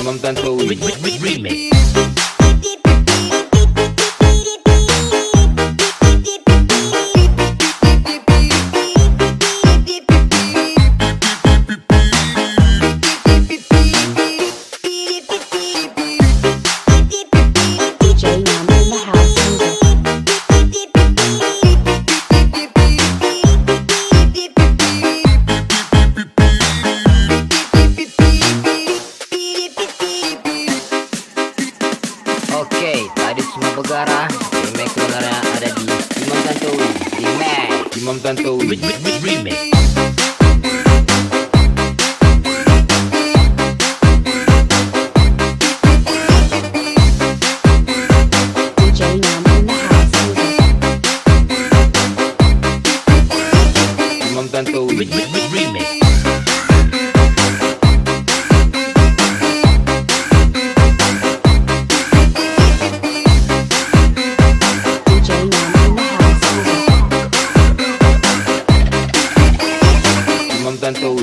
Imam Tantowi Remix. Remake Imam Tantowi Remix. tanto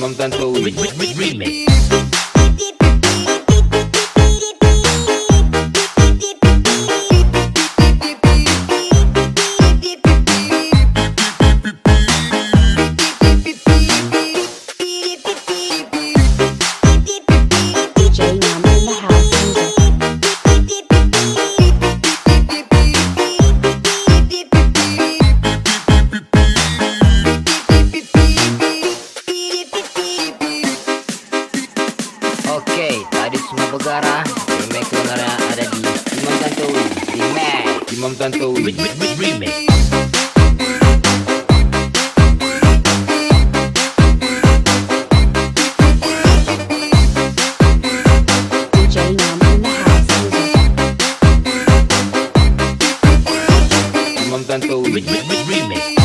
Imam Tantowi Remix. Begara Remake Begara ada di Imam Tantowi Remake. Imam Tantowi Remake Remake.